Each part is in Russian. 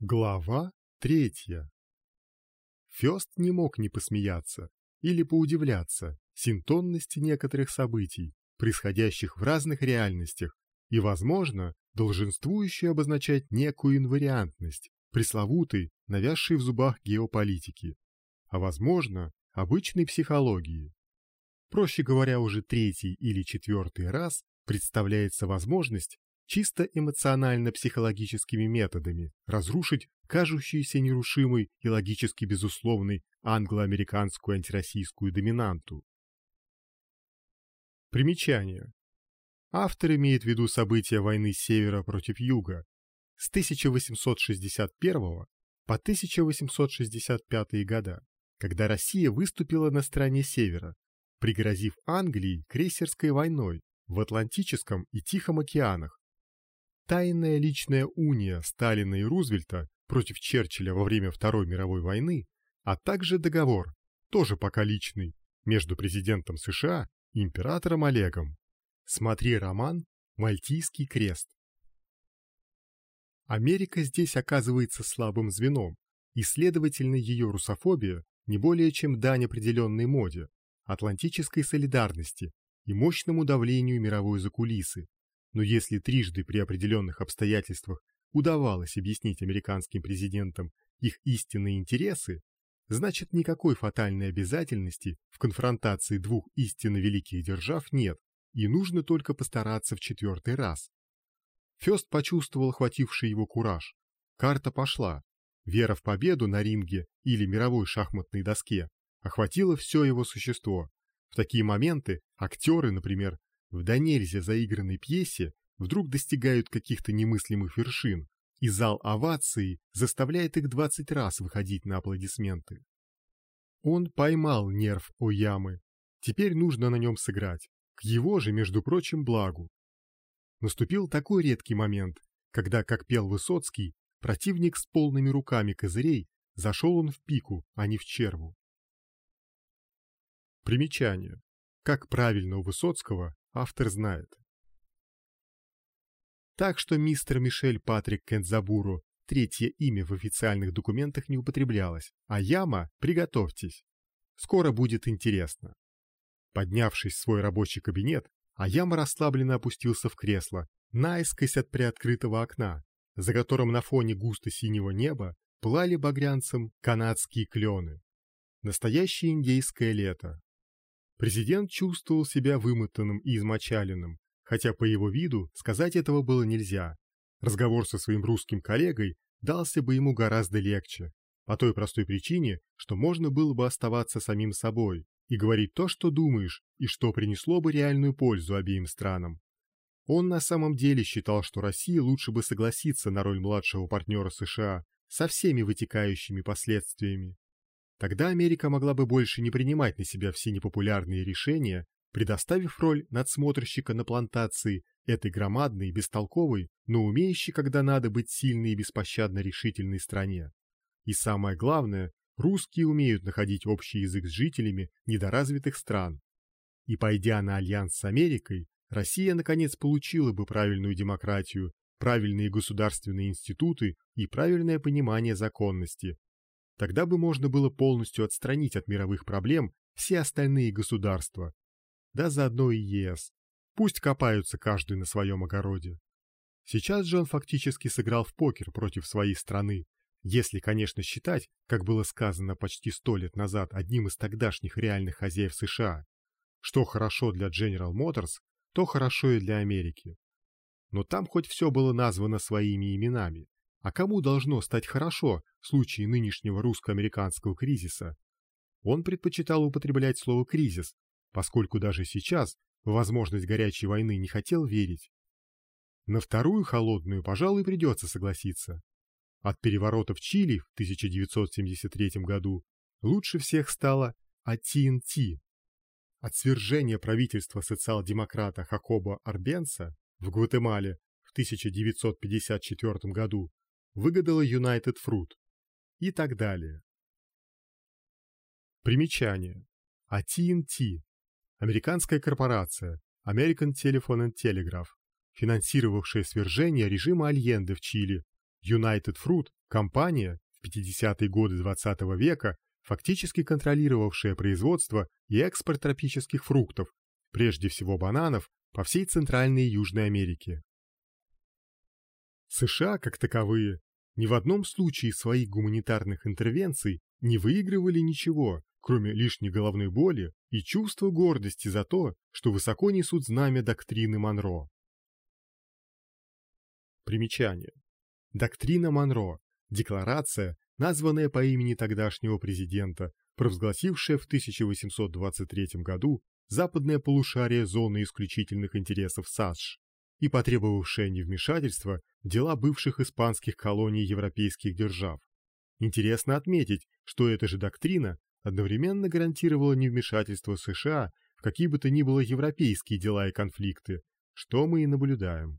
Глава третья. Фёст не мог не посмеяться или поудивляться синтонности некоторых событий, происходящих в разных реальностях и, возможно, долженствующей обозначать некую инвариантность, пресловутой, навязшей в зубах геополитики, а, возможно, обычной психологии. Проще говоря, уже третий или четвертый раз представляется возможность чисто эмоционально-психологическими методами разрушить кажущуюся нерушимой и логически безусловной англо-американскую антироссийскую доминанту. Примечание. Автор имеет в виду события войны Севера против Юга с 1861 по 1865 года, когда Россия выступила на стороне Севера, пригрозив Англии крейсерской войной в Атлантическом и Тихом океанах Тайная личная уния Сталина и Рузвельта против Черчилля во время Второй мировой войны, а также договор, тоже пока личный, между президентом США и императором Олегом. Смотри роман «Мальтийский крест». Америка здесь оказывается слабым звеном, и, следовательно, ее русофобия не более чем дань определенной моде, атлантической солидарности и мощному давлению мировой закулисы, но если трижды при определенных обстоятельствах удавалось объяснить американским президентам их истинные интересы, значит никакой фатальной обязательности в конфронтации двух истинно великих держав нет, и нужно только постараться в четвертый раз. Фёст почувствовал хвативший его кураж. Карта пошла. Вера в победу на ринге или мировой шахматной доске охватила все его существо. В такие моменты актеры, например, в до нельзя заигранной пьесе вдруг достигают каких-то немыслимых вершин, и зал овации заставляет их двадцать раз выходить на аплодисменты. Он поймал нерв Оямы. Теперь нужно на нем сыграть, к его же, между прочим, благу. Наступил такой редкий момент, когда, как пел Высоцкий, противник с полными руками козырей зашел он в пику, а не в черву. Примечание. Как правильно у Высоцкого автор знает. Так что мистер Мишель Патрик Кензабуру третье имя в официальных документах не употреблялось, а Яма, приготовьтесь. Скоро будет интересно. Поднявшись в свой рабочий кабинет, Аяма расслабленно опустился в кресло, наискось от приоткрытого окна, за которым на фоне густо-синего неба плали багрянцем канадские клены. Настоящее индейское лето, Президент чувствовал себя вымотанным и измочаленным, хотя по его виду сказать этого было нельзя. Разговор со своим русским коллегой дался бы ему гораздо легче, по той простой причине, что можно было бы оставаться самим собой и говорить то, что думаешь, и что принесло бы реальную пользу обеим странам. Он на самом деле считал, что России лучше бы согласиться на роль младшего партнера США со всеми вытекающими последствиями. Тогда Америка могла бы больше не принимать на себя все непопулярные решения, предоставив роль надсмотрщика на плантации этой громадной, бестолковой, но умеющей, когда надо быть сильной и беспощадно решительной стране. И самое главное, русские умеют находить общий язык с жителями недоразвитых стран. И пойдя на альянс с Америкой, Россия наконец получила бы правильную демократию, правильные государственные институты и правильное понимание законности, Тогда бы можно было полностью отстранить от мировых проблем все остальные государства, да заодно и ЕС. Пусть копаются каждый на своем огороде. Сейчас же он фактически сыграл в покер против своей страны, если, конечно, считать, как было сказано почти сто лет назад одним из тогдашних реальных хозяев США, что хорошо для General Motors, то хорошо и для Америки. Но там хоть все было названо своими именами, а кому должно стать хорошо в случае нынешнего русско-американского кризиса? Он предпочитал употреблять слово «кризис», поскольку даже сейчас в возможность горячей войны не хотел верить. На вторую холодную, пожалуй, придется согласиться. От переворота в Чили в 1973 году лучше всех стало АТНТ. От свержения правительства социал-демократа Хакоба Арбенса в Гватемале в 1954 году выгадала United Fruit и так далее. Примечание. AT&T – американская корпорация American Telephone and Telegraph, финансировавшая свержение режима Альенде в Чили, United Fruit Компания, в 50-е годы XX -го века, фактически контролировавшая производство и экспорт тропических фруктов, прежде всего бананов, по всей Центральной и Южной Америке. США, как таковые, ни в одном случае своих гуманитарных интервенций не выигрывали ничего, кроме лишней головной боли и чувства гордости за то, что высоко несут знамя доктрины Монро. Примечание. Доктрина Монро – декларация, названная по имени тогдашнего президента, провозгласившая в 1823 году западное полушарие зоны исключительных интересов САСШ и потребовавшая невмешательства в дела бывших испанских колоний европейских держав. Интересно отметить, что эта же доктрина одновременно гарантировала невмешательство США в какие бы то ни было европейские дела и конфликты, что мы и наблюдаем.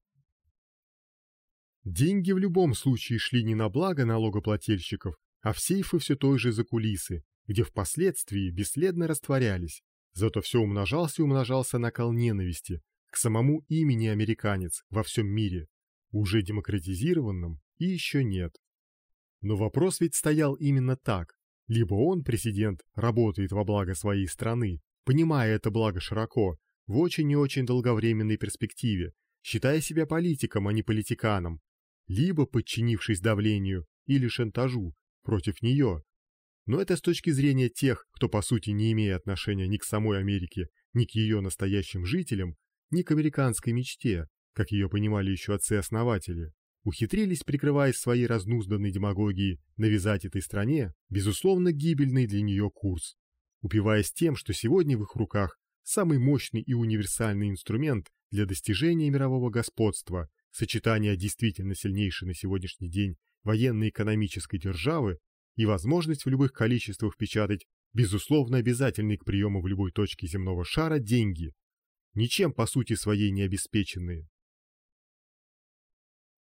Деньги в любом случае шли не на благо налогоплательщиков, а в сейфы все той же закулисы, где впоследствии бесследно растворялись. Зато все умножался и умножался накал ненависти к самому имени американец во всем мире, уже демократизированном и еще нет. Но вопрос ведь стоял именно так. Либо он, президент, работает во благо своей страны, понимая это благо широко, в очень и очень долговременной перспективе, считая себя политиком, а не политиканом, либо подчинившись давлению или шантажу против нее. Но это с точки зрения тех, кто по сути не имея отношения ни к самой Америке, ни к ее настоящим жителям, ни к американской мечте, как ее понимали еще отцы-основатели, ухитрились, прикрываясь своей разнузданной демагогией, навязать этой стране, безусловно, гибельный для нее курс, упиваясь тем, что сегодня в их руках самый мощный и универсальный инструмент для достижения мирового господства, сочетания действительно сильнейшей на сегодняшний день военно-экономической державы и возможность в любых количествах печатать безусловно обязательные к приему в любой точке земного шара деньги, ничем по сути своей не обеспеченные.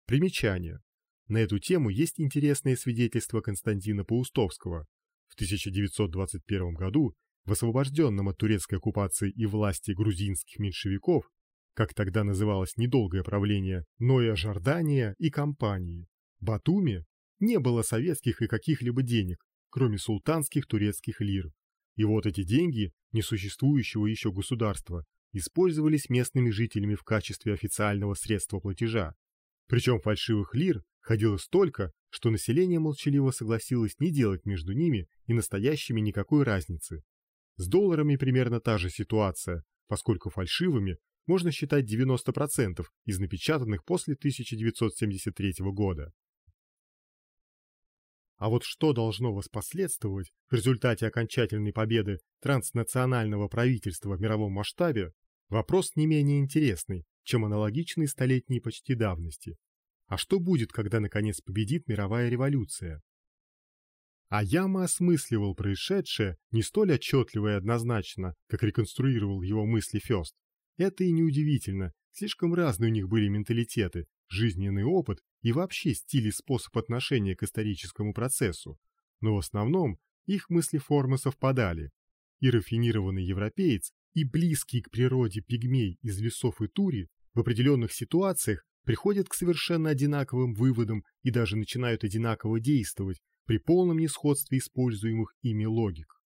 Примечание. На эту тему есть интересное свидетельство Константина Паустовского. В 1921 году в освобожденном от турецкой оккупации и власти грузинских меньшевиков, как тогда называлось недолгое правление Ноя Жордания и компании, Батуми не было советских и каких-либо денег, кроме султанских турецких лир. И вот эти деньги несуществующего еще государства использовались местными жителями в качестве официального средства платежа. Причем фальшивых лир ходило столько, что население молчаливо согласилось не делать между ними и настоящими никакой разницы. С долларами примерно та же ситуация, поскольку фальшивыми можно считать 90% из напечатанных после 1973 года. А вот что должно воспоследствовать в результате окончательной победы транснационального правительства в мировом масштабе, Вопрос не менее интересный, чем аналогичный столетней почти давности. А что будет, когда наконец победит мировая революция? А Яма осмысливал происшедшее не столь отчетливо и однозначно, как реконструировал его мысли Фёст. Это и неудивительно, слишком разные у них были менталитеты, жизненный опыт и вообще стиль и способ отношения к историческому процессу. Но в основном их мысли-формы совпадали. И рафинированный европеец, и близкий к природе пигмей из лесов и тури в определенных ситуациях приходят к совершенно одинаковым выводам и даже начинают одинаково действовать при полном несходстве используемых ими логик.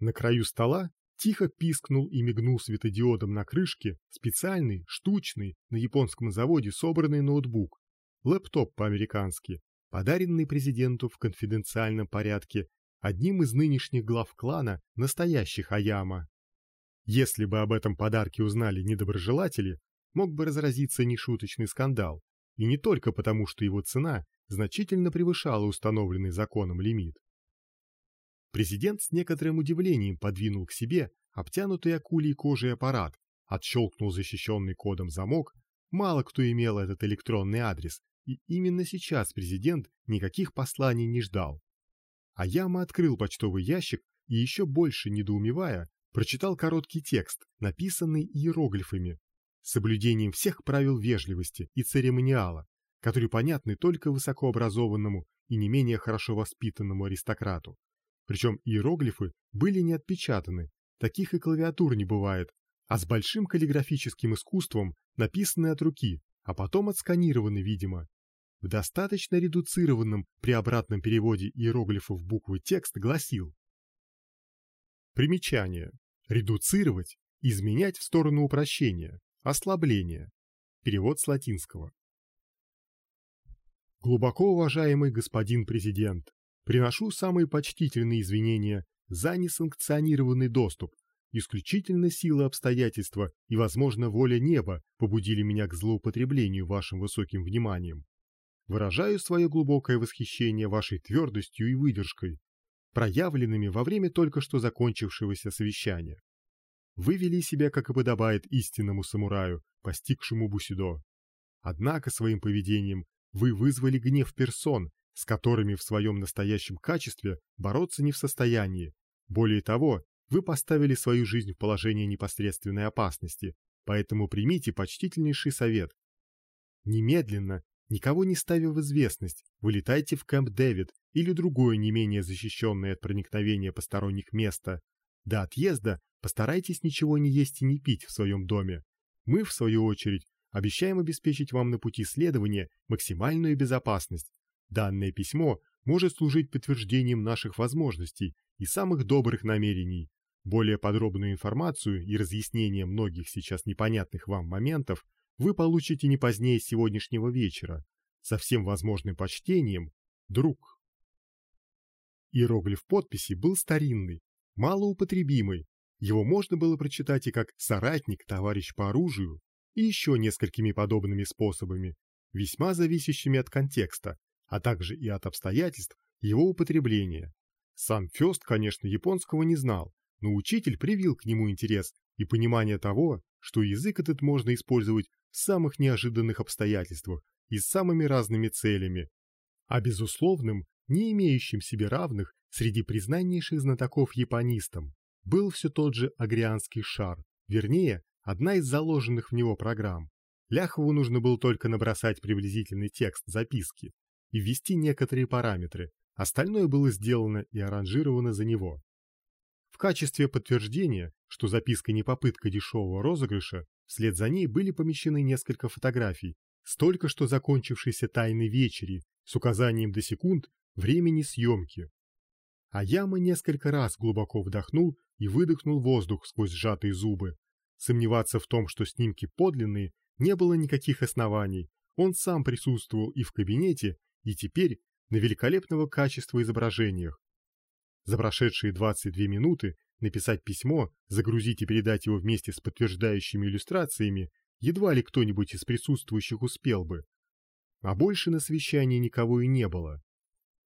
На краю стола тихо пискнул и мигнул светодиодом на крышке специальный, штучный, на японском заводе собранный ноутбук, лэптоп по-американски, подаренный президенту в конфиденциальном порядке одним из нынешних глав клана настоящих Аяма. Если бы об этом подарке узнали недоброжелатели, мог бы разразиться нешуточный скандал, и не только потому, что его цена значительно превышала установленный законом лимит. Президент с некоторым удивлением подвинул к себе обтянутый акулей кожей аппарат, отщелкнул защищенный кодом замок, мало кто имел этот электронный адрес, и именно сейчас президент никаких посланий не ждал. А Яма открыл почтовый ящик и еще больше недоумевая, прочитал короткий текст, написанный иероглифами, соблюдением всех правил вежливости и церемониала, которые понятны только высокообразованному и не менее хорошо воспитанному аристократу. Причем иероглифы были не отпечатаны, таких и клавиатур не бывает, а с большим каллиграфическим искусством написаны от руки, а потом отсканированы, видимо. В достаточно редуцированном при обратном переводе иероглифов буквы текст гласил Примечание. Редуцировать, изменять в сторону упрощения, ослабления. Перевод с латинского. Глубоко уважаемый господин президент, приношу самые почтительные извинения за несанкционированный доступ. Исключительно силы обстоятельства и, возможно, воля неба побудили меня к злоупотреблению вашим высоким вниманием. Выражаю свое глубокое восхищение вашей твердостью и выдержкой, проявленными во время только что закончившегося совещания. Вы вели себя, как и подобает истинному самураю, постигшему бусидо. Однако своим поведением вы вызвали гнев персон, с которыми в своем настоящем качестве бороться не в состоянии. Более того, вы поставили свою жизнь в положение непосредственной опасности, поэтому примите почтительнейший совет. Немедленно, никого не ставя в известность, вылетайте в Кэмп Дэвид или другое не менее защищенное от проникновения посторонних место. До отъезда постарайтесь ничего не есть и не пить в своем доме. Мы, в свою очередь, обещаем обеспечить вам на пути следования максимальную безопасность. Данное письмо может служить подтверждением наших возможностей и самых добрых намерений. Более подробную информацию и разъяснение многих сейчас непонятных вам моментов вы получите не позднее сегодняшнего вечера. Со всем возможным почтением, друг. Иероглиф подписи был старинный, малоупотребимый. Его можно было прочитать и как «соратник, товарищ по оружию», и еще несколькими подобными способами, весьма зависящими от контекста, а также и от обстоятельств его употребления. Сам Фёст, конечно, японского не знал, но учитель привил к нему интерес и понимание того, что язык этот можно использовать самых неожиданных обстоятельствах и с самыми разными целями. А безусловным, не имеющим себе равных среди признаннейших знатоков японистам, был все тот же агрианский шар, вернее, одна из заложенных в него программ. Ляхову нужно было только набросать приблизительный текст записки и ввести некоторые параметры, остальное было сделано и аранжировано за него. В качестве подтверждения, что записка не попытка дешевого розыгрыша, вслед за ней были помещены несколько фотографий, столько что закончившейся тайной вечери с указанием до секунд времени съемки. А Яма несколько раз глубоко вдохнул и выдохнул воздух сквозь сжатые зубы, Сомневаться в том, что снимки подлинные, не было никаких оснований. Он сам присутствовал и в кабинете, и теперь на великолепного качества изображениях. За прошедшие 22 минуты написать письмо, загрузить и передать его вместе с подтверждающими иллюстрациями едва ли кто-нибудь из присутствующих успел бы. А больше на совещании никого и не было.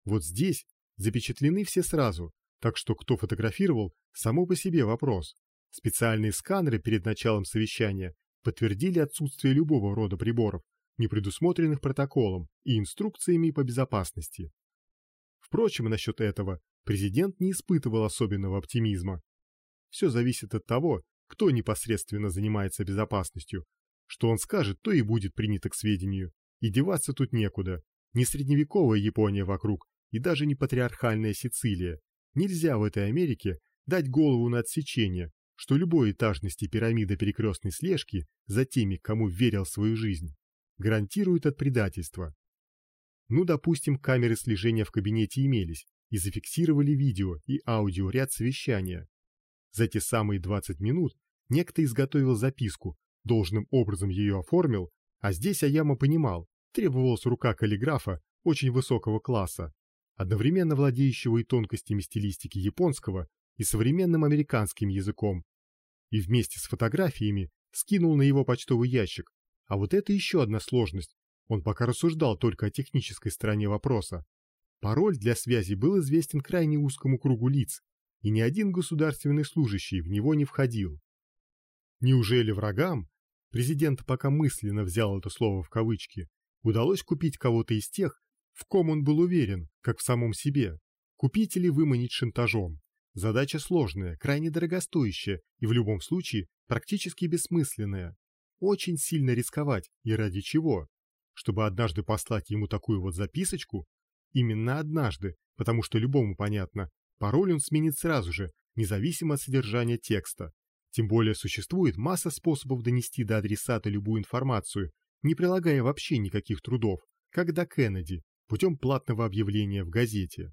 Вот здесь запечатлены все сразу, так что кто фотографировал, само по себе вопрос. Специальные сканеры перед началом совещания подтвердили отсутствие любого рода приборов, не предусмотренных протоколом и инструкциями по безопасности. Впрочем, насчет этого президент не испытывал особенного оптимизма. Все зависит от того, кто непосредственно занимается безопасностью. Что он скажет, то и будет принято к сведению. И деваться тут некуда. Не средневековая Япония вокруг, и даже не патриархальная Сицилия. Нельзя в этой Америке дать голову на отсечение, что любой этажности пирамида перекрестной слежки за теми, кому верил свою жизнь, гарантирует от предательства. Ну, допустим, камеры слежения в кабинете имелись и зафиксировали видео и аудиоряд совещания. За те самые 20 минут некто изготовил записку, должным образом ее оформил, а здесь Аяма понимал, требовалась рука каллиграфа очень высокого класса, одновременно владеющего и тонкостями стилистики японского, и современным американским языком, и вместе с фотографиями скинул на его почтовый ящик. А вот это еще одна сложность. Он пока рассуждал только о технической стороне вопроса. Пароль для связи был известен крайне узкому кругу лиц, и ни один государственный служащий в него не входил. Неужели врагам, президент пока мысленно взял это слово в кавычки, удалось купить кого-то из тех, в ком он был уверен, как в самом себе, купить или выманить шантажом? Задача сложная, крайне дорогостоящая и в любом случае практически бессмысленная. Очень сильно рисковать, и ради чего? Чтобы однажды послать ему такую вот записочку? Именно однажды, потому что любому понятно, пароль он сменит сразу же, независимо от содержания текста. Тем более существует масса способов донести до адресата любую информацию, не прилагая вообще никаких трудов, как до Кеннеди, путем платного объявления в газете.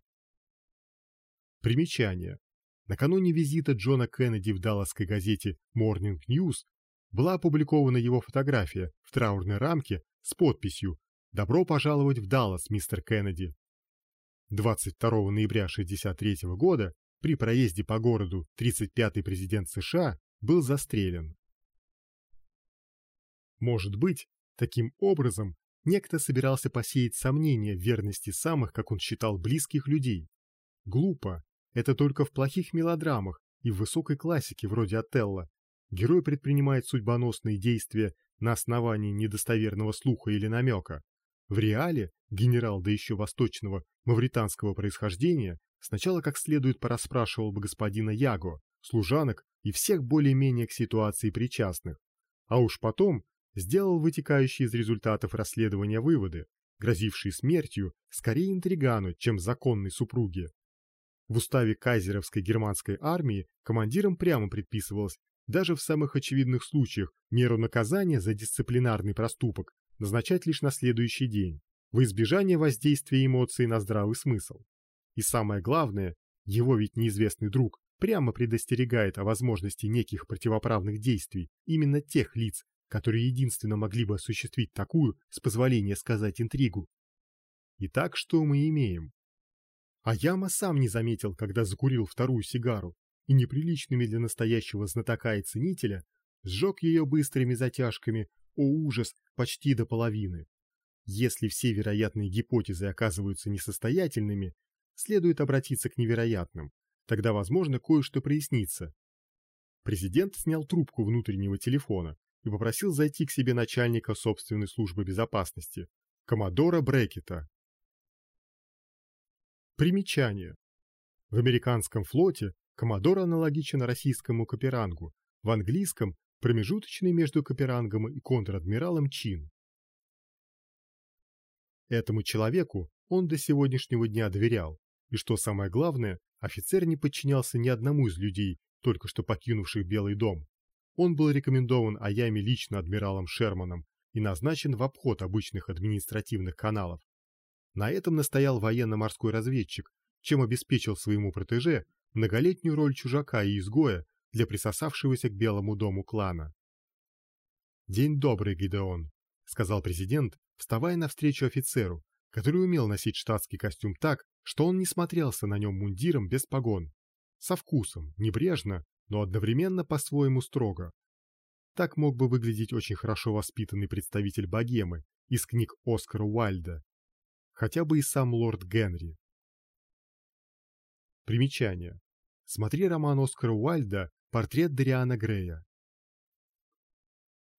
Примечание. Накануне визита Джона Кеннеди в далласской газете Morning News была опубликована его фотография в траурной рамке с подписью «Добро пожаловать в Даллас, мистер Кеннеди». 22 ноября 1963 года при проезде по городу 35-й президент США был застрелен. Может быть, таким образом некто собирался посеять сомнения в верности самых, как он считал, близких людей. Глупо. Это только в плохих мелодрамах и в высокой классике вроде Отелло герой предпринимает судьбоносные действия на основании недостоверного слуха или намека. В реале генерал, да еще восточного, мавританского происхождения, сначала как следует порасспрашивал бы господина Яго, служанок и всех более-менее к ситуации причастных, а уж потом сделал вытекающие из результатов расследования выводы, грозившие смертью скорее интригану, чем законной супруге. В уставе кайзеровской германской армии командирам прямо предписывалось даже в самых очевидных случаях меру наказания за дисциплинарный проступок назначать лишь на следующий день, в избежание воздействия эмоций на здравый смысл. И самое главное, его ведь неизвестный друг прямо предостерегает о возможности неких противоправных действий именно тех лиц, которые единственно могли бы осуществить такую, с позволения сказать, интригу. Итак, что мы имеем? А Яма сам не заметил, когда закурил вторую сигару, и неприличными для настоящего знатока и ценителя сжег ее быстрыми затяжками, о ужас, почти до половины. Если все вероятные гипотезы оказываются несостоятельными, следует обратиться к невероятным, тогда, возможно, кое-что прояснится. Президент снял трубку внутреннего телефона и попросил зайти к себе начальника собственной службы безопасности, коммодора Брекета. Примечание. В американском флоте коммодор аналогичен российскому каперангу, в английском промежуточный между каперангом и контр-адмиралом чин. Этому человеку он до сегодняшнего дня доверял, и что самое главное, офицер не подчинялся ни одному из людей, только что покинувших Белый дом. Он был рекомендован Аями лично адмиралом Шерманом и назначен в обход обычных административных каналов. На этом настоял военно-морской разведчик, чем обеспечил своему протеже многолетнюю роль чужака и изгоя для присосавшегося к Белому дому клана. «День добрый, Гидеон», — сказал президент, вставая навстречу офицеру, который умел носить штатский костюм так, что он не смотрелся на нем мундиром без погон. Со вкусом, небрежно, но одновременно по-своему строго. Так мог бы выглядеть очень хорошо воспитанный представитель богемы из книг Оскара Уайльда. Хотя бы и сам лорд Генри. Примечание. Смотри роман Оскара Уайльда «Портрет Дариана Грея».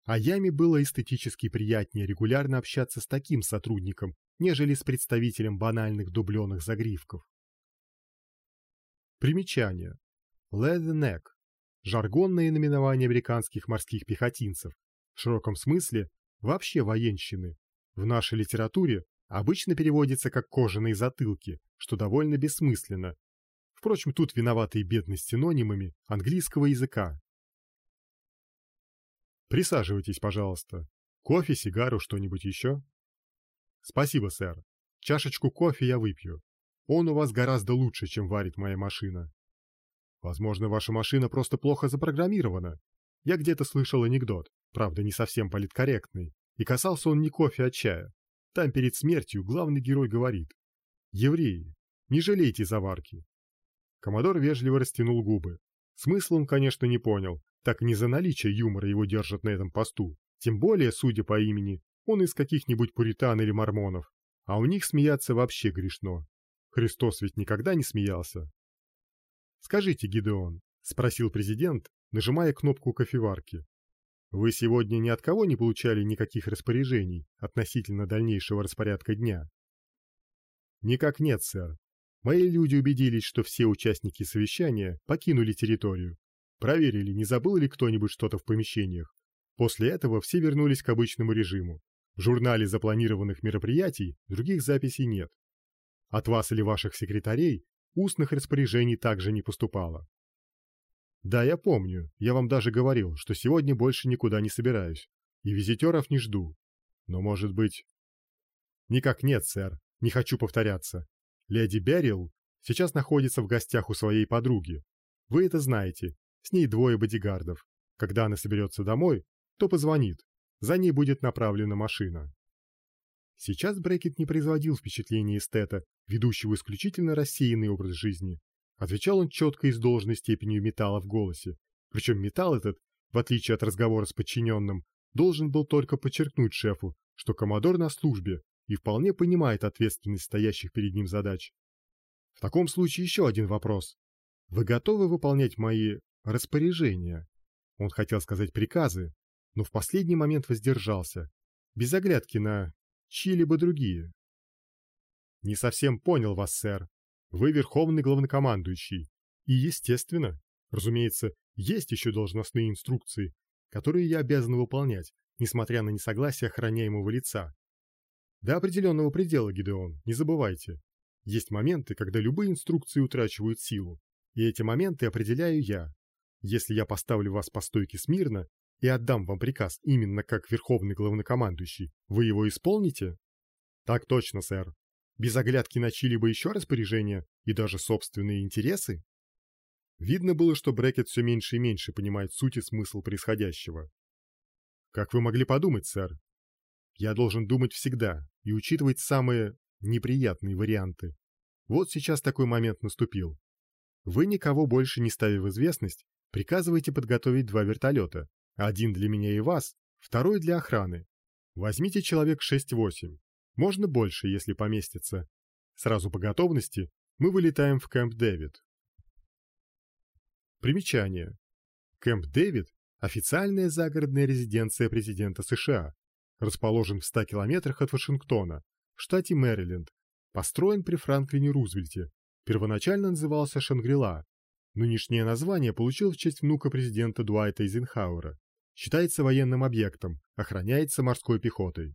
А Яме было эстетически приятнее регулярно общаться с таким сотрудником, нежели с представителем банальных дубленых загривков. Примечание. Leatherneck – жаргонное наименование американских морских пехотинцев, в широком смысле вообще военщины. В нашей литературе обычно переводится как «кожаные затылки», что довольно бессмысленно. Впрочем, тут виноваты и бедность синонимами английского языка. Присаживайтесь, пожалуйста. Кофе, сигару, что-нибудь еще? Спасибо, сэр. Чашечку кофе я выпью. Он у вас гораздо лучше, чем варит моя машина. Возможно, ваша машина просто плохо запрограммирована. Я где-то слышал анекдот, правда, не совсем политкорректный, и касался он не кофе, а чая. Там перед смертью главный герой говорит. «Евреи, не жалейте заварки». Комодор вежливо растянул губы. Смысл он, конечно, не понял, так не за наличие юмора его держат на этом посту. Тем более, судя по имени, он из каких-нибудь пуритан или мормонов. А у них смеяться вообще грешно. Христос ведь никогда не смеялся. «Скажите, Гидеон», — спросил президент, нажимая кнопку кофеварки. «Вы сегодня ни от кого не получали никаких распоряжений относительно дальнейшего распорядка дня?» «Никак нет, сэр. Мои люди убедились, что все участники совещания покинули территорию. Проверили, не забыл ли кто-нибудь что-то в помещениях. После этого все вернулись к обычному режиму. В журнале запланированных мероприятий других записей нет. От вас или ваших секретарей устных распоряжений также не поступало. Да, я помню, я вам даже говорил, что сегодня больше никуда не собираюсь, и визитеров не жду. Но, может быть... Никак нет, сэр, не хочу повторяться. Леди Беррил сейчас находится в гостях у своей подруги. Вы это знаете, с ней двое бодигардов. Когда она соберется домой, то позвонит. За ней будет направлена машина. Сейчас Брекет не производил впечатления эстета, ведущего исключительно рассеянный образ жизни. Отвечал он четко и с должной степенью металла в голосе. Причем металл этот, в отличие от разговора с подчиненным, должен был только подчеркнуть шефу, что коммодор на службе и вполне понимает ответственность стоящих перед ним задач. В таком случае еще один вопрос. Вы готовы выполнять мои распоряжения? Он хотел сказать приказы, но в последний момент воздержался, без оглядки на чьи-либо другие. Не совсем понял вас, сэр. Вы верховный главнокомандующий. И, естественно, разумеется, есть еще должностные инструкции, которые я обязан выполнять, несмотря на несогласие охраняемого лица. До определенного предела, Гидеон, не забывайте. Есть моменты, когда любые инструкции утрачивают силу, и эти моменты определяю я. Если я поставлю вас по стойке смирно и отдам вам приказ именно как верховный главнокомандующий, вы его исполните? Так точно, сэр. Без оглядки на чьи-либо еще распоряжения и даже собственные интересы? Видно было, что Брекет все меньше и меньше понимает суть и смысл происходящего. Как вы могли подумать, сэр? Я должен думать всегда и учитывать самые неприятные варианты. Вот сейчас такой момент наступил. Вы никого больше не ставив в известность, приказываете подготовить два вертолета, один для меня и вас, второй для охраны. Возьмите человек 6-8. Можно больше, если поместится. Сразу по готовности мы вылетаем в Кэмп Дэвид. Примечание. Кэмп Дэвид – официальная загородная резиденция президента США. Расположен в 100 километрах от Вашингтона, в штате Мэриленд. Построен при Франклине Рузвельте. Первоначально назывался Шангрила. Нынешнее название получил в честь внука президента Дуайта Эйзенхауэра. Считается военным объектом, охраняется морской пехотой.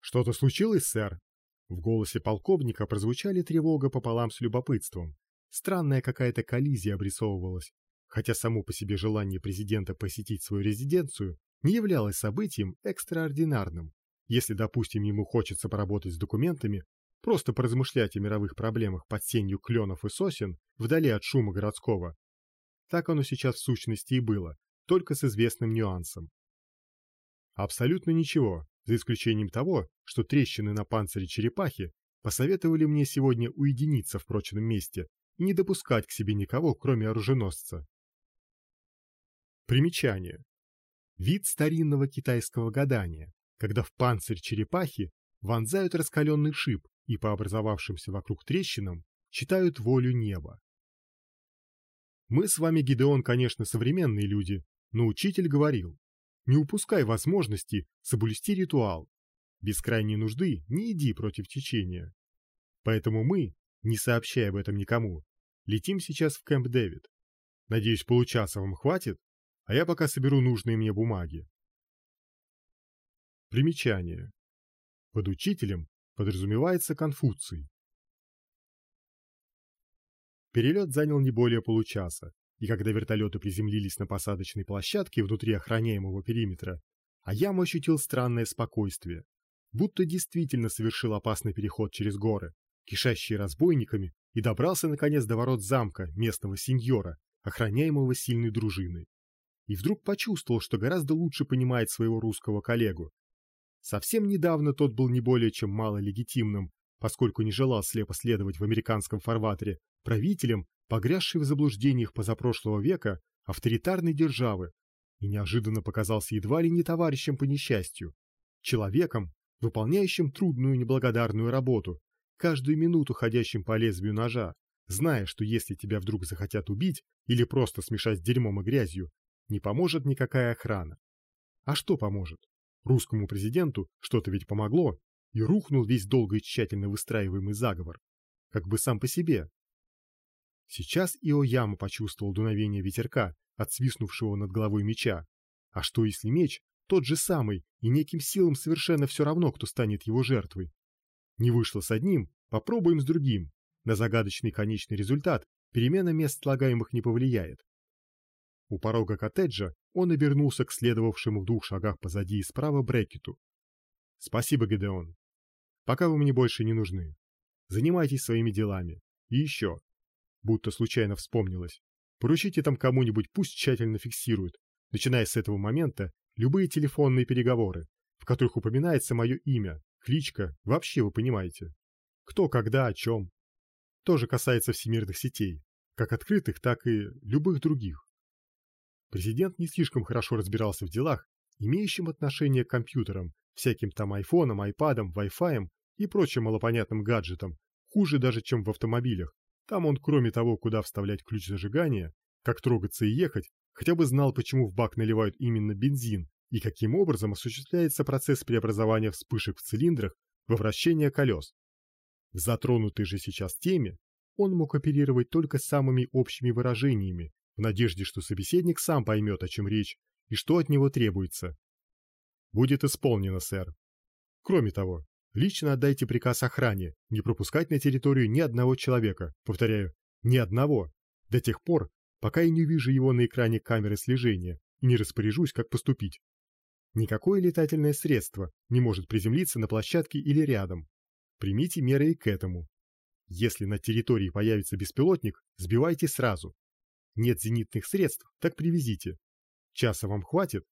«Что-то случилось, сэр?» В голосе полковника прозвучали тревога пополам с любопытством. Странная какая-то коллизия обрисовывалась, хотя само по себе желание президента посетить свою резиденцию не являлось событием экстраординарным. Если, допустим, ему хочется поработать с документами, просто поразмышлять о мировых проблемах под сенью кленов и сосен, вдали от шума городского, так оно сейчас в сущности и было, только с известным нюансом. Абсолютно ничего, за исключением того, что трещины на панцире черепахи посоветовали мне сегодня уединиться в прочном месте и не допускать к себе никого, кроме оруженосца. Примечание. Вид старинного китайского гадания, когда в панцирь черепахи вонзают раскаленный шип и по образовавшимся вокруг трещинам читают волю неба. Мы с вами, Гидеон, конечно, современные люди, но учитель говорил, не упускай возможности соблюсти ритуал. Без крайней нужды не иди против течения. Поэтому мы, не сообщая об этом никому, летим сейчас в Кэмп Дэвид. Надеюсь, получаса вам хватит, а я пока соберу нужные мне бумаги. Примечание. Под учителем подразумевается Конфуций, Перелет занял не более получаса, и когда вертолеты приземлились на посадочной площадке внутри охраняемого периметра, Аям ощутил странное спокойствие, будто действительно совершил опасный переход через горы, кишащие разбойниками, и добрался наконец до ворот замка местного сеньора, охраняемого сильной дружиной. И вдруг почувствовал, что гораздо лучше понимает своего русского коллегу. Совсем недавно тот был не более чем мало легитимным, поскольку не желал слепо следовать в американском фарватере правителем, погрязшей в заблуждениях позапрошлого века авторитарной державы, и неожиданно показался едва ли не товарищем по несчастью, человеком, выполняющим трудную неблагодарную работу, каждую минуту ходящим по лезвию ножа, зная, что если тебя вдруг захотят убить или просто смешать с дерьмом и грязью, не поможет никакая охрана. А что поможет? Русскому президенту что-то ведь помогло, и рухнул весь долго и тщательно выстраиваемый заговор. Как бы сам по себе, Сейчас Иояма почувствовал дуновение ветерка, отсвистнувшего над головой меча. А что если меч тот же самый, и неким силам совершенно все равно, кто станет его жертвой? Не вышло с одним, попробуем с другим. На загадочный конечный результат перемена мест слагаемых не повлияет. У порога коттеджа он обернулся к следовавшему в двух шагах позади и справа брекету. Спасибо, Гедеон. Пока вы мне больше не нужны. Занимайтесь своими делами. И еще, будто случайно вспомнилось, поручите там кому-нибудь, пусть тщательно фиксирует, начиная с этого момента, любые телефонные переговоры, в которых упоминается мое имя, кличка, вообще вы понимаете. Кто, когда, о чем. Тоже касается всемирных сетей, как открытых, так и любых других. Президент не слишком хорошо разбирался в делах, имеющим отношение к компьютерам, всяким там айфонам, айпадам, вай-фаем и прочим малопонятным гаджетам, хуже даже, чем в автомобилях. Там он, кроме того, куда вставлять ключ зажигания, как трогаться и ехать, хотя бы знал, почему в бак наливают именно бензин и каким образом осуществляется процесс преобразования вспышек в цилиндрах во вращение колес. В затронутой же сейчас теме он мог оперировать только самыми общими выражениями, в надежде, что собеседник сам поймет, о чем речь и что от него требуется. Будет исполнено, сэр. Кроме того, лично отдайте приказ охране не пропускать на территорию ни одного человека, повторяю, ни одного, до тех пор, пока я не увижу его на экране камеры слежения и не распоряжусь, как поступить. Никакое летательное средство не может приземлиться на площадке или рядом. Примите меры и к этому. Если на территории появится беспилотник, сбивайте сразу. Нет зенитных средств, так привезите. Часа вам хватит?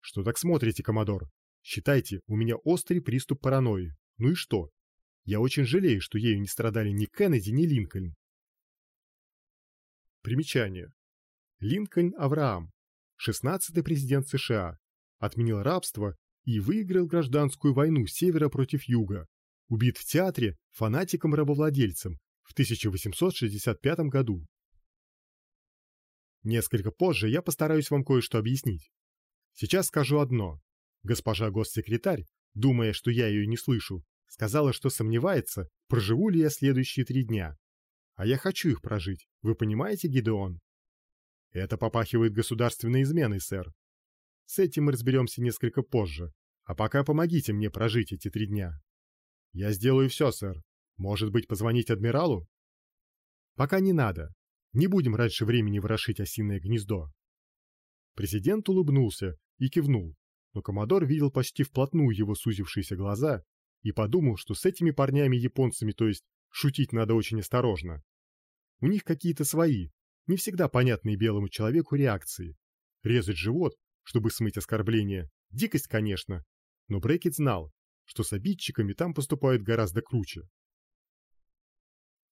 Что так смотрите, коммодор? Считайте, у меня острый приступ паранойи. Ну и что? Я очень жалею, что ею не страдали ни Кеннеди, ни Линкольн. Примечание. Линкольн Авраам, 16-й президент США, отменил рабство и выиграл гражданскую войну севера против юга. Убит в театре фанатиком-рабовладельцем в 1865 году. Несколько позже я постараюсь вам кое-что объяснить. Сейчас скажу одно. Госпожа госсекретарь, думая, что я ее не слышу, сказала, что сомневается, проживу ли я следующие три дня. А я хочу их прожить, вы понимаете, Гидеон? Это попахивает государственной изменой, сэр. С этим мы разберемся несколько позже, а пока помогите мне прожить эти три дня. Я сделаю все, сэр. Может быть, позвонить адмиралу? Пока не надо. Не будем раньше времени ворошить осиное гнездо. Президент улыбнулся и кивнул, но коммодор видел почти вплотную его сузившиеся глаза и подумал, что с этими парнями-японцами, то есть шутить надо очень осторожно. У них какие-то свои, не всегда понятные белому человеку реакции. Резать живот, чтобы смыть оскорбление, дикость, конечно, но Брекет знал, что с обидчиками там поступают гораздо круче.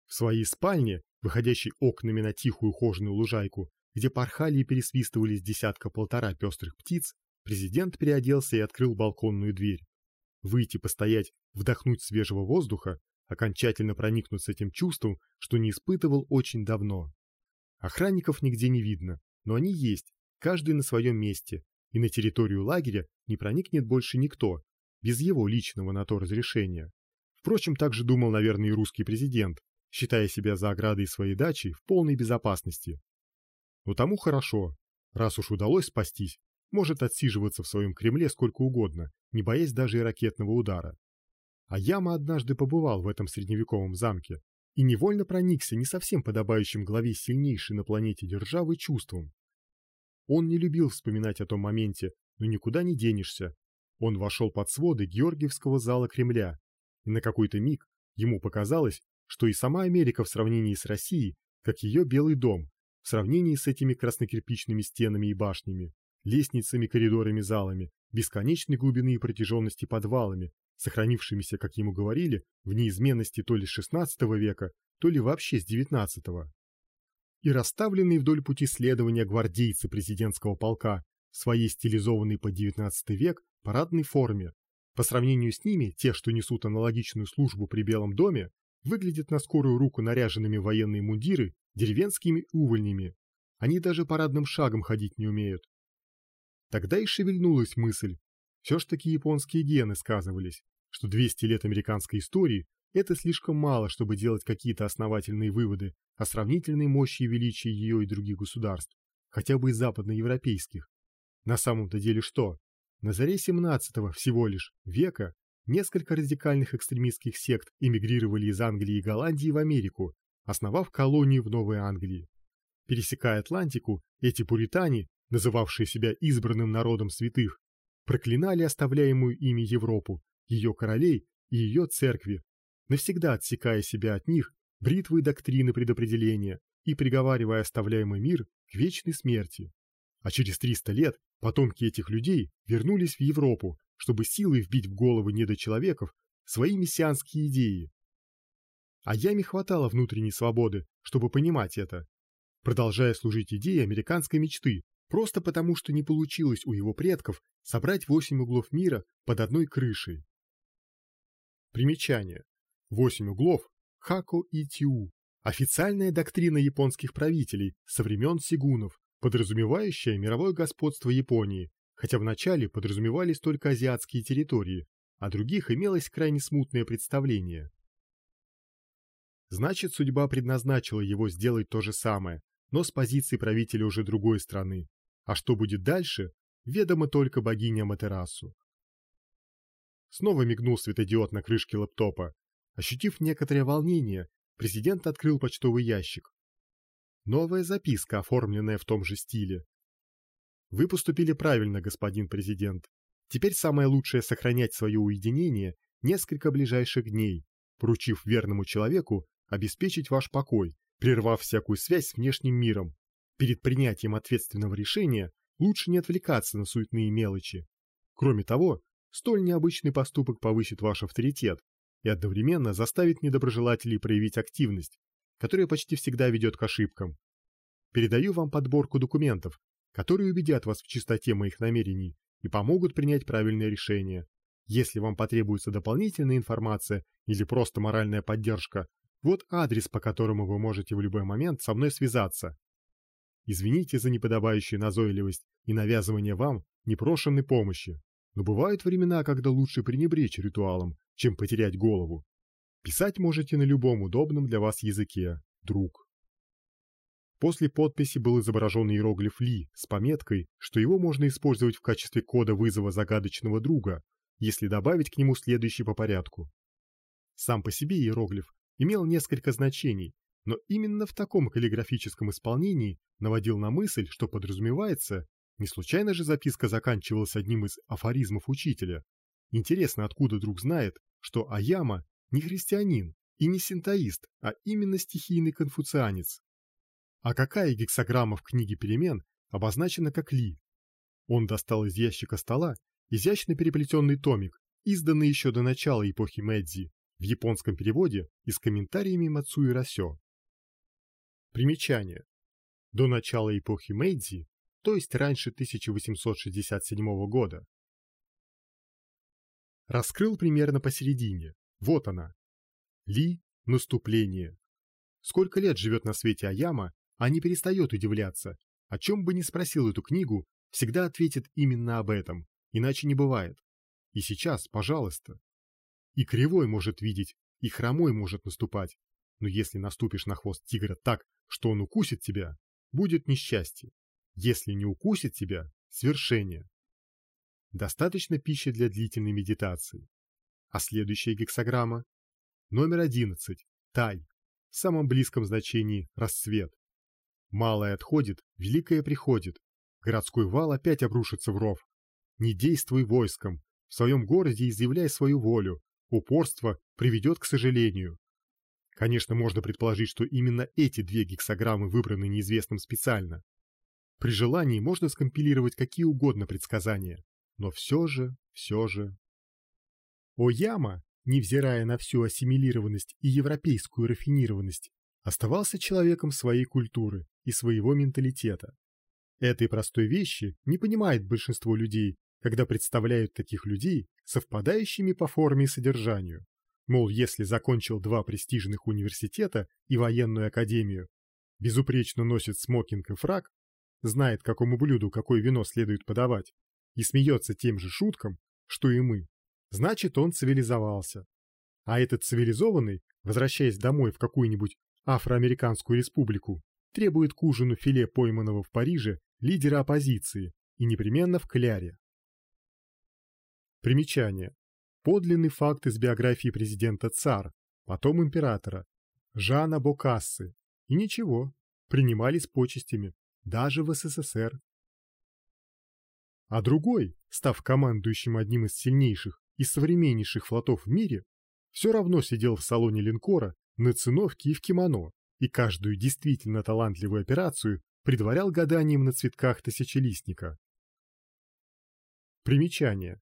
В своей спальне, выходящей окнами на тихую ухоженную лужайку, где порхали и пересвистывались десятка-полтора пестрых птиц, президент переоделся и открыл балконную дверь. Выйти постоять, вдохнуть свежего воздуха, окончательно проникнуться этим чувством, что не испытывал очень давно. Охранников нигде не видно, но они есть, каждый на своем месте, и на территорию лагеря не проникнет больше никто, без его личного на то разрешения. Впрочем, так же думал, наверное, и русский президент, считая себя за оградой своей дачи в полной безопасности. Но тому хорошо, раз уж удалось спастись, может отсиживаться в своем Кремле сколько угодно, не боясь даже и ракетного удара. А Яма однажды побывал в этом средневековом замке и невольно проникся не совсем подобающим главе сильнейшей на планете державы чувством. Он не любил вспоминать о том моменте, но никуда не денешься. Он вошел под своды Георгиевского зала Кремля, и на какой-то миг ему показалось, что и сама Америка в сравнении с Россией, как ее Белый дом, в сравнении с этими краснокирпичными стенами и башнями, лестницами, коридорами, залами, бесконечной глубины и протяженности подвалами, сохранившимися, как ему говорили, в неизменности то ли с XVI века, то ли вообще с XIX. И расставленные вдоль пути следования гвардейцы президентского полка своей стилизованной под XIX век парадной форме. По сравнению с ними, те, что несут аналогичную службу при Белом доме, выглядят на скорую руку наряженными военные мундиры деревенскими увольнями. Они даже парадным шагом ходить не умеют. Тогда и шевельнулась мысль. Все ж таки японские гены сказывались, что 200 лет американской истории – это слишком мало, чтобы делать какие-то основательные выводы о сравнительной мощи и величии ее и других государств, хотя бы и западноевропейских. На самом-то деле что? На заре 17 всего лишь века несколько радикальных экстремистских сект эмигрировали из Англии и Голландии в Америку, основав колонии в Новой Англии. Пересекая Атлантику, эти пуритане, называвшие себя избранным народом святых, проклинали оставляемую ими Европу ее королей и ее церкви, навсегда отсекая себя от них бритвы доктрины предопределения и приговаривая оставляемый мир к вечной смерти. А через 300 лет потомки этих людей вернулись в Европу, чтобы силой вбить в головы недочеловеков свои мессианские идеи. А Яме хватало внутренней свободы, чтобы понимать это, продолжая служить идее американской мечты, просто потому что не получилось у его предков собрать восемь углов мира под одной крышей. Примечание. Восемь углов – Хако и Тиу. Официальная доктрина японских правителей со времен сигунов, подразумевающая мировое господство Японии, хотя вначале подразумевались только азиатские территории, а других имелось крайне смутное представление. Значит, судьба предназначила его сделать то же самое, но с позиции правителя уже другой страны. А что будет дальше, ведомо только богине Матерасу. Снова мигнул светодиод на крышке лэптопа. Ощутив некоторое волнение, президент открыл почтовый ящик. Новая записка, оформленная в том же стиле. Вы поступили правильно, господин президент. Теперь самое лучшее сохранять свое уединение несколько ближайших дней, поручив верному человеку обеспечить ваш покой, прервав всякую связь с внешним миром. Перед принятием ответственного решения лучше не отвлекаться на суетные мелочи. Кроме того, столь необычный поступок повысит ваш авторитет и одновременно заставит недоброжелателей проявить активность, которая почти всегда ведет к ошибкам. Передаю вам подборку документов, которые убедят вас в чистоте моих намерений и помогут принять правильное решение. Если вам потребуется дополнительная информация или просто моральная поддержка, вот адрес, по которому вы можете в любой момент со мной связаться. Извините за неподобающую назойливость и навязывание вам непрошенной помощи, но бывают времена, когда лучше пренебречь ритуалом, чем потерять голову. Писать можете на любом удобном для вас языке, друг. После подписи был изображен иероглиф Ли с пометкой, что его можно использовать в качестве кода вызова загадочного друга, если добавить к нему следующий по порядку. Сам по себе иероглиф имел несколько значений, но именно в таком каллиграфическом исполнении наводил на мысль, что подразумевается, не случайно же записка заканчивалась одним из афоризмов учителя. Интересно, откуда друг знает, что Аяма не христианин и не синтоист, а именно стихийный конфуцианец. А какая гексограмма в книге перемен обозначена как Ли? Он достал из ящика стола изящно переплетенный томик, изданный еще до начала эпохи Мэдзи, в японском переводе и с комментариями Мацуи Расё. Примечание. До начала эпохи Мэйдзи, то есть раньше 1867 года. Раскрыл примерно посередине. Вот она. Ли – наступление. Сколько лет живет на свете Аяма, а не перестает удивляться. О чем бы ни спросил эту книгу, всегда ответит именно об этом, иначе не бывает. И сейчас, пожалуйста. И кривой может видеть, и хромой может наступать. Но если наступишь на хвост тигра так, что он укусит тебя, будет несчастье. Если не укусит тебя – свершение. Достаточно пищи для длительной медитации. А следующая гексограмма? Номер 11. Тай. В самом близком значении – расцвет. Малое отходит, великое приходит. Городской вал опять обрушится в ров. Не действуй войском. В своем городе изъявляй свою волю. Упорство приведет к сожалению. Конечно, можно предположить, что именно эти две гексограммы выбраны неизвестным специально. При желании можно скомпилировать какие угодно предсказания, но все же, все же... Ояма, невзирая на всю ассимилированность и европейскую рафинированность, оставался человеком своей культуры и своего менталитета. Этой простой вещи не понимает большинство людей, когда представляют таких людей совпадающими по форме и содержанию. Мол, если закончил два престижных университета и военную академию, безупречно носит смокинг и фрак, знает, какому блюду какое вино следует подавать, и смеется тем же шуткам, что и мы, значит, он цивилизовался. А этот цивилизованный, возвращаясь домой в какую-нибудь афроамериканскую республику, требует к ужину филе пойманного в Париже лидера оппозиции и непременно в кляре. Примечание. Подлинный факт из биографии президента ЦАР, потом императора, Жана Бокассы. И ничего, принимали с почестями, даже в СССР. А другой, став командующим одним из сильнейших из современнейших флотов в мире, все равно сидел в салоне линкора на циновке и в кимоно, и каждую действительно талантливую операцию предварял гаданием на цветках тысячелистника. Примечание.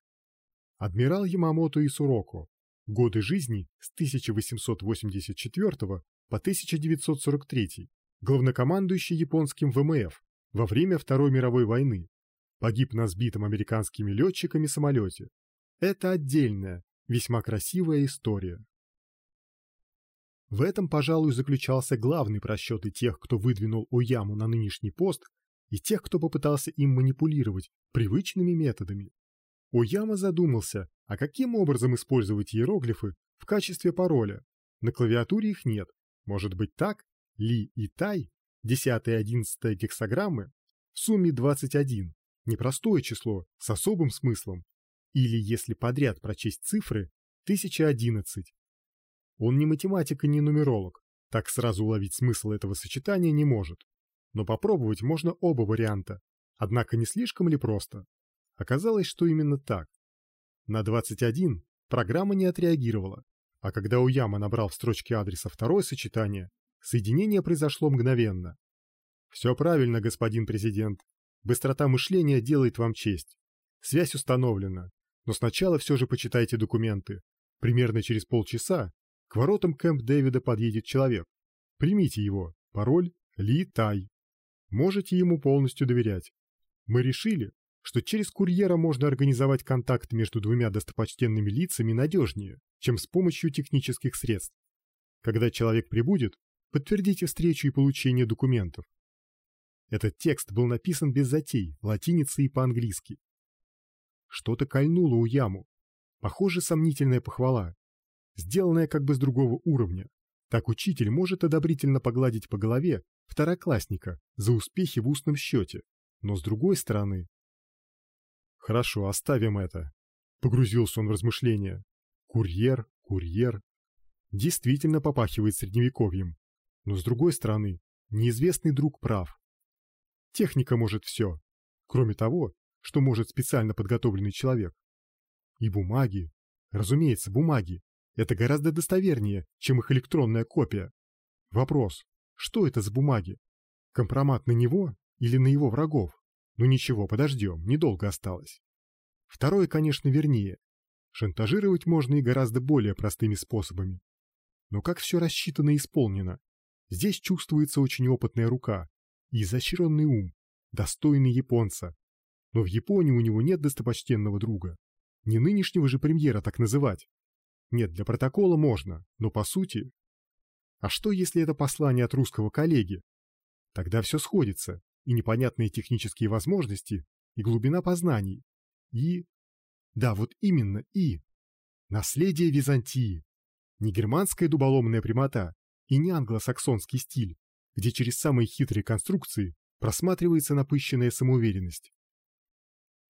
Адмирал Ямамото Исуроко. Годы жизни с 1884 по 1943. Главнокомандующий японским ВМФ во время Второй мировой войны. Погиб на сбитом американскими летчиками самолете. Это отдельная, весьма красивая история. В этом, пожалуй, заключался главный просчет и тех, кто выдвинул Ояму на нынешний пост, и тех, кто попытался им манипулировать привычными методами. Ояма задумался, а каким образом использовать иероглифы в качестве пароля. На клавиатуре их нет. Может быть так? Ли и Тай, 10 и 11 гексограммы, в сумме 21, непростое число, с особым смыслом. Или, если подряд прочесть цифры, 1011, он не математик и не нумеролог, так сразу уловить смысл этого сочетания не может. Но попробовать можно оба варианта. Однако не слишком ли просто? Оказалось, что именно так. На 21 программа не отреагировала, а когда Уяма набрал в строчке адреса второе сочетание, соединение произошло мгновенно. Все правильно, господин президент. Быстрота мышления делает вам честь. Связь установлена, но сначала все же почитайте документы. Примерно через полчаса к воротам Кэмп Дэвида подъедет человек. Примите его. Пароль Ли Тай. Можете ему полностью доверять. Мы решили, что через курьера можно организовать контакт между двумя достопочтенными лицами надежнее, чем с помощью технических средств. Когда человек прибудет, подтвердите встречу и получение документов. Этот текст был написан без затей, латиницей и по-английски. Что-то кольнуло у яму. Похоже, сомнительная похвала сделанная как бы с другого уровня. Так учитель может одобрительно погладить по голове второклассника за успехи в устном счете, но с другой стороны... Хорошо, оставим это. Погрузился он в размышления. Курьер, курьер. Действительно попахивает средневековьем. Но с другой стороны, неизвестный друг прав. Техника может все, кроме того, что может специально подготовленный человек. И бумаги, разумеется, бумаги, это гораздо достовернее, чем их электронная копия. Вопрос, что это за бумаги? Компромат на него или на его врагов? Ну ничего, подождем, недолго осталось. Второе, конечно, вернее. Шантажировать можно и гораздо более простыми способами. Но как все рассчитано и исполнено? Здесь чувствуется очень опытная рука и изощренный ум, достойный японца. Но в Японии у него нет достопочтенного друга. Не нынешнего же премьера так называть. Нет, для протокола можно, но по сути... А что, если это послание от русского коллеги? Тогда все сходится, и непонятные технические возможности, и глубина познаний, и... Да, вот именно и... Наследие Византии. Не германская дуболомная прямота и не англосаксонский стиль, где через самые хитрые конструкции просматривается напыщенная самоуверенность.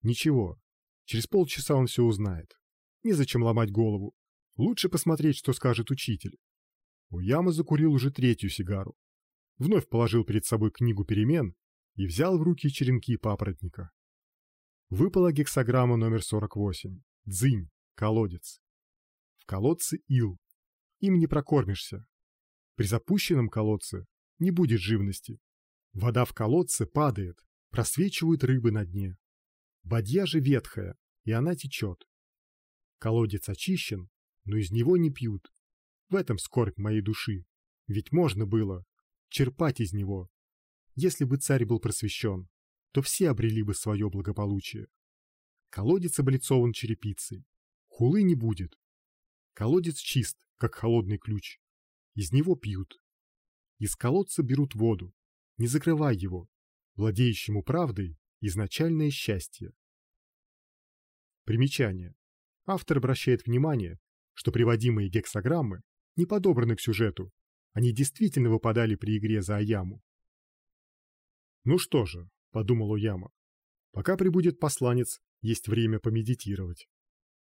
Ничего, через полчаса он все узнает. Незачем ломать голову. Лучше посмотреть, что скажет учитель. Уяма закурил уже третью сигару. Вновь положил перед собой книгу перемен и взял в руки черенки папоротника. Выпала гексограмма номер 48. Дзынь, колодец. В колодце ил. Им не прокормишься. При запущенном колодце не будет живности. Вода в колодце падает, просвечивают рыбы на дне. Бадья же ветхая, и она течет. Колодец очищен, но из него не пьют. В этом скорбь моей души. Ведь можно было черпать из него. Если бы царь был просвещен, то все обрели бы свое благополучие. Колодец облицован черепицей. Хулы не будет. Колодец чист, как холодный ключ. Из него пьют. Из колодца берут воду. Не закрывай его. Владеющему правдой изначальное счастье. Примечание. Автор обращает внимание, что приводимые гексограммы не подобраны к сюжету, они действительно выпадали при игре за Аяму. «Ну что же», — подумал Уяма, — «пока прибудет посланец, есть время помедитировать».